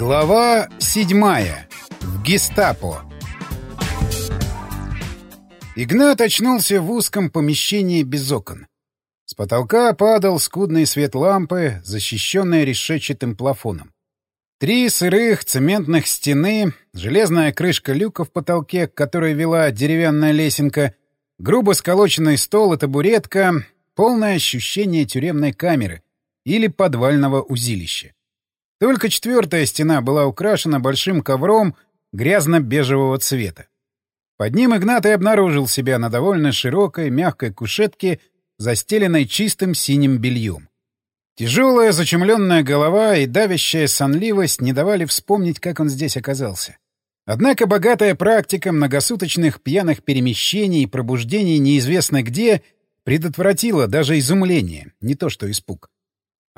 Глава седьмая. В гестапо. Игнат очнулся в узком помещении без окон. С потолка падал скудный свет лампы, защищенный решетчатым плафоном. Три сырых цементных стены, железная крышка люка в потолке, к которой вела деревянная лесенка, грубо сколоченный стол и табуретка — полное ощущение тюремной камеры или подвального узилища. Только четвертая стена была украшена большим ковром грязно-бежевого цвета. Под ним Игнат и обнаружил себя на довольно широкой, мягкой кушетке, застеленной чистым синим бельем. Тяжелая, зачумленная голова и давящая сонливость не давали вспомнить, как он здесь оказался. Однако богатая практика многосуточных пьяных перемещений и пробуждений неизвестно где предотвратила даже изумление, не то что испуг.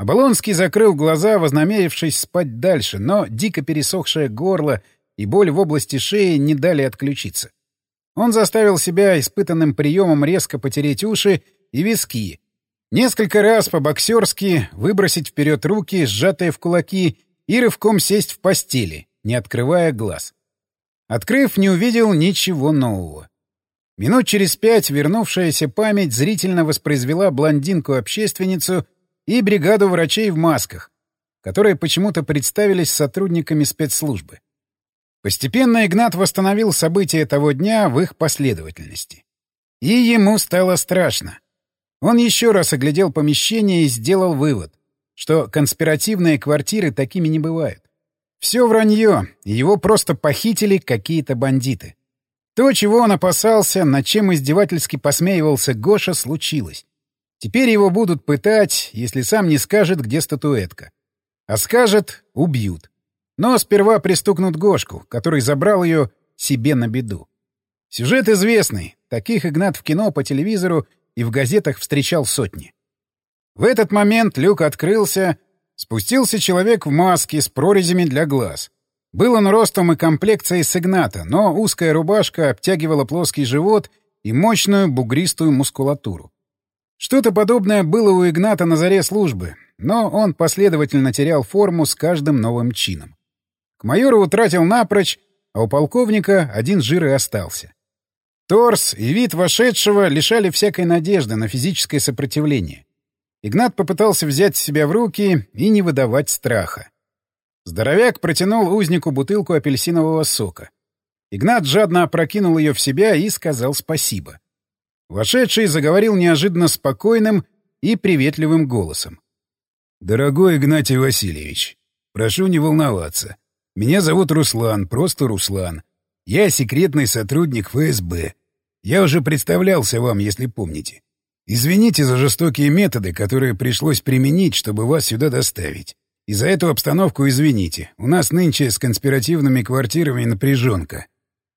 Оболонский закрыл глаза, вознамерившись спать дальше, но дико пересохшее горло и боль в области шеи не дали отключиться. Он заставил себя испытанным приемом резко потереть уши и виски, несколько раз по-боксерски выбросить вперед руки, сжатые в кулаки, и рывком сесть в постели, не открывая глаз. Открыв, не увидел ничего нового. Минут через пять вернувшаяся память зрительно воспроизвела блондинку-общественницу и бригаду врачей в масках, которые почему-то представились сотрудниками спецслужбы. Постепенно Игнат восстановил события того дня в их последовательности. И ему стало страшно. Он еще раз оглядел помещение и сделал вывод, что конспиративные квартиры такими не бывают. Все вранье, его просто похитили какие-то бандиты. То, чего он опасался, над чем издевательски посмеивался Гоша, случилось. Теперь его будут пытать, если сам не скажет, где статуэтка. А скажет — убьют. Но сперва пристукнут Гошку, который забрал ее себе на беду. Сюжет известный. Таких Игнат в кино, по телевизору и в газетах встречал сотни. В этот момент люк открылся, спустился человек в маске с прорезями для глаз. Был он ростом и комплекцией с Игната, но узкая рубашка обтягивала плоский живот и мощную бугристую мускулатуру. Что-то подобное было у Игната на заре службы, но он последовательно терял форму с каждым новым чином. К майору утратил напрочь, а у полковника один жир и остался. Торс и вид вошедшего лишали всякой надежды на физическое сопротивление. Игнат попытался взять себя в руки и не выдавать страха. Здоровяк протянул узнику бутылку апельсинового сока. Игнат жадно опрокинул ее в себя и сказал спасибо. Вошедший заговорил неожиданно спокойным и приветливым голосом. «Дорогой Игнатий Васильевич, прошу не волноваться. Меня зовут Руслан, просто Руслан. Я секретный сотрудник ФСБ. Я уже представлялся вам, если помните. Извините за жестокие методы, которые пришлось применить, чтобы вас сюда доставить. И за эту обстановку извините. У нас нынче с конспиративными квартирами напряженка.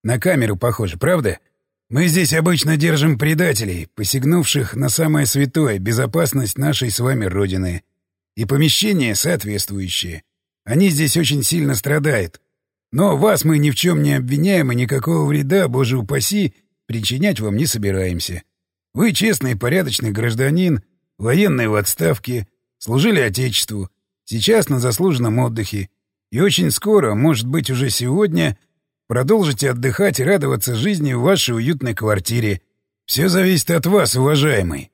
На камеру похоже, правда?» Мы здесь обычно держим предателей, посягнувших на самое святое — безопасность нашей с вами Родины. И помещения соответствующие. Они здесь очень сильно страдают. Но вас мы ни в чем не обвиняем и никакого вреда, боже упаси, причинять вам не собираемся. Вы честный порядочный гражданин, военный в отставке, служили Отечеству, сейчас на заслуженном отдыхе. И очень скоро, может быть, уже сегодня — Продолжите отдыхать и радоваться жизни в вашей уютной квартире. Все зависит от вас, уважаемый.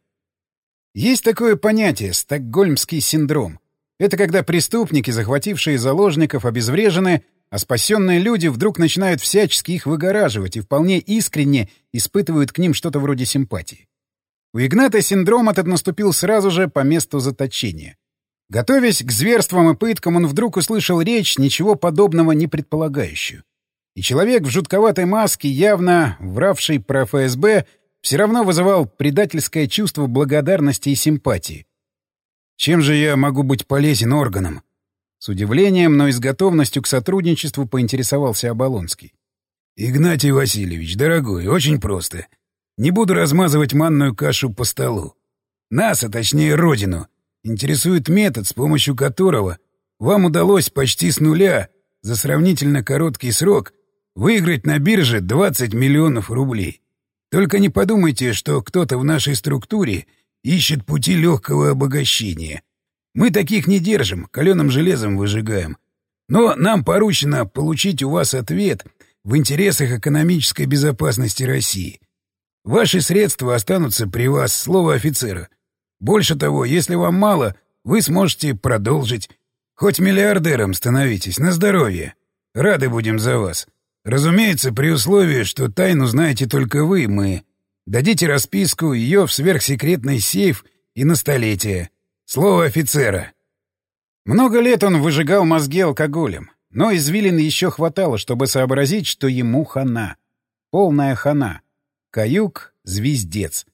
Есть такое понятие — стокгольмский синдром. Это когда преступники, захватившие заложников, обезврежены, а спасенные люди вдруг начинают всячески их выгораживать и вполне искренне испытывают к ним что-то вроде симпатии. У Игната синдром этот наступил сразу же по месту заточения. Готовясь к зверствам и пыткам, он вдруг услышал речь, ничего подобного не предполагающую. И человек в жутковатой маске, явно вравший про ФСБ, все равно вызывал предательское чувство благодарности и симпатии. «Чем же я могу быть полезен органам?» С удивлением, но и с готовностью к сотрудничеству поинтересовался Оболонский. «Игнатий Васильевич, дорогой, очень просто. Не буду размазывать манную кашу по столу. Нас, а точнее Родину, интересует метод, с помощью которого вам удалось почти с нуля за сравнительно короткий срок Выиграть на бирже 20 миллионов рублей. Только не подумайте, что кто-то в нашей структуре ищет пути легкого обогащения. Мы таких не держим, каленым железом выжигаем. Но нам поручено получить у вас ответ в интересах экономической безопасности России. Ваши средства останутся при вас, слово офицера. Больше того, если вам мало, вы сможете продолжить. Хоть миллиардером становитесь, на здоровье. Рады будем за вас. Разумеется, при условии, что тайну знаете только вы, мы. Дадите расписку, ее в сверхсекретный сейф и на столетие. Слово офицера. Много лет он выжигал мозги алкоголем, но извилин еще хватало, чтобы сообразить, что ему хана. Полная хана. Каюк — звездец.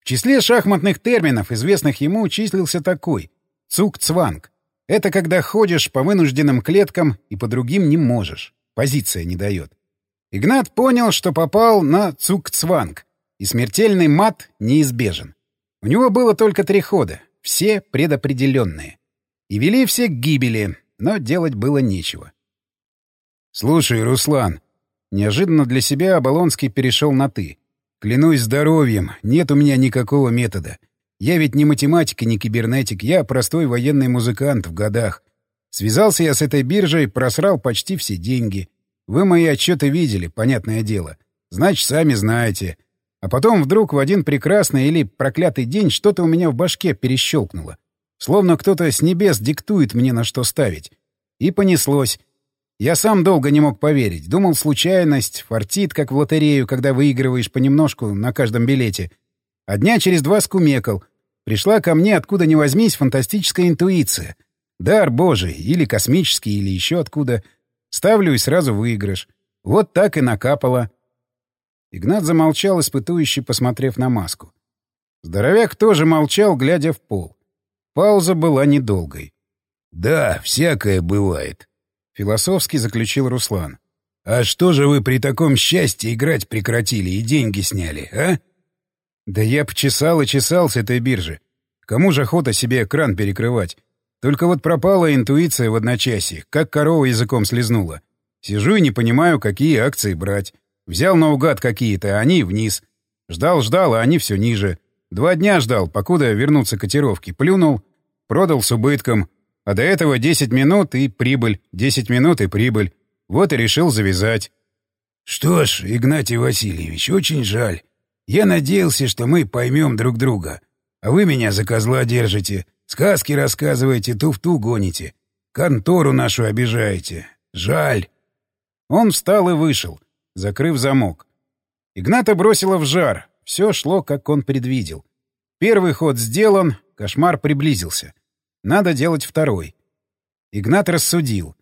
В числе шахматных терминов, известных ему, числился такой — цук-цванг. Это когда ходишь по вынужденным клеткам и по другим не можешь. Позиция не дает. Игнат понял, что попал на цук-цванг, и смертельный мат неизбежен. У него было только три хода, все предопределенные. И вели все к гибели, но делать было нечего. «Слушай, Руслан», Неожиданно для себя Оболонский перешел на «ты». «Клянусь здоровьем, нет у меня никакого метода. Я ведь не математик и не кибернетик, я простой военный музыкант в годах. Связался я с этой биржей, просрал почти все деньги. Вы мои отчеты видели, понятное дело. Значит, сами знаете. А потом вдруг в один прекрасный или проклятый день что-то у меня в башке перещелкнуло. Словно кто-то с небес диктует мне, на что ставить. И понеслось. Я сам долго не мог поверить. Думал, случайность, фартит, как в лотерею, когда выигрываешь понемножку на каждом билете. А дня через два скумекал. Пришла ко мне, откуда ни возьмись, фантастическая интуиция. Дар божий, или космический, или еще откуда. Ставлю и сразу выигрыш. Вот так и накапало. Игнат замолчал, испытующий, посмотрев на маску. Здоровяк тоже молчал, глядя в пол. Пауза была недолгой. «Да, всякое бывает», — философски заключил Руслан. «А что же вы при таком счастье играть прекратили и деньги сняли, а?» «Да я почесал и чесал с этой биржи. Кому же охота себе экран перекрывать? Только вот пропала интуиция в одночасье, как корова языком слезнула. Сижу и не понимаю, какие акции брать. Взял наугад какие-то, а они вниз. Ждал-ждал, а они все ниже. Два дня ждал, покуда вернутся котировки. Плюнул, продал с убытком. А до этого 10 минут и прибыль, 10 минут и прибыль. Вот и решил завязать. Что ж, Игнатий Васильевич, очень жаль. Я надеялся, что мы поймем друг друга. А вы меня за козла держите. Сказки рассказываете, туфту гоните. Контору нашу обижаете. Жаль. Он встал и вышел, закрыв замок. Игната бросила в жар. Все шло, как он предвидел. Первый ход сделан, кошмар приблизился. Надо делать второй. Игнат рассудил.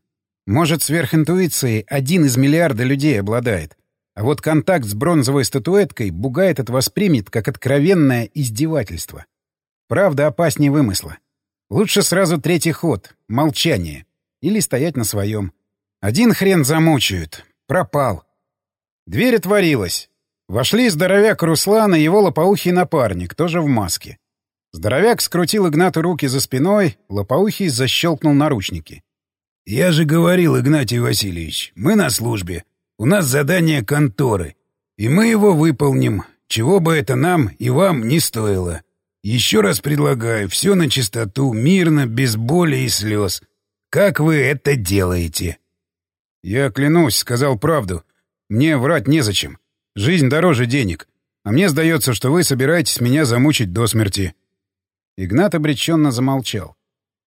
Может, сверхинтуицией один из миллиарда людей обладает. А вот контакт с бронзовой статуэткой Бугай этот воспримет как откровенное издевательство. Правда опаснее вымысла. Лучше сразу третий ход — молчание. Или стоять на своем. Один хрен замучают. Пропал. Дверь отворилась. Вошли здоровяк Руслан и его лопоухий напарник, тоже в маске. Здоровяк скрутил Игнату руки за спиной, лопоухий защелкнул наручники. «Я же говорил, Игнатий Васильевич, мы на службе. У нас задание конторы. И мы его выполним, чего бы это нам и вам не стоило. Еще раз предлагаю, все на чистоту, мирно, без боли и слез. Как вы это делаете?» «Я клянусь, сказал правду. Мне врать незачем. Жизнь дороже денег. А мне сдается, что вы собираетесь меня замучить до смерти». Игнат обреченно замолчал.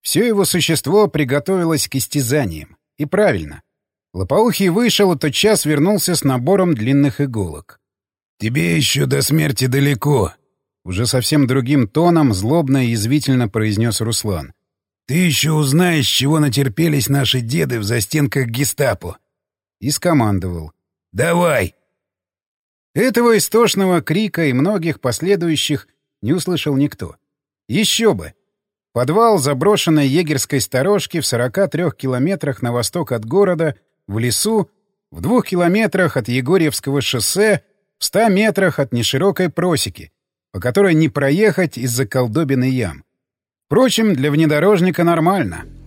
Все его существо приготовилось к истязаниям. И правильно. Лопоухий вышел и тотчас вернулся с набором длинных иголок. «Тебе еще до смерти далеко», уже совсем другим тоном злобно и язвительно произнес Руслан. «Ты еще узнаешь, чего натерпелись наши деды в застенках гестапо!» И скомандовал. «Давай!» Этого истошного крика и многих последующих не услышал никто. Еще бы! Подвал заброшенной егерской сторожки в 43 километрах на восток от города, в лесу, в двух километрах от Егорьевского шоссе, в ста метрах от неширокой просеки, по которой не проехать из-за колдобины ям. Впрочем, для внедорожника нормально —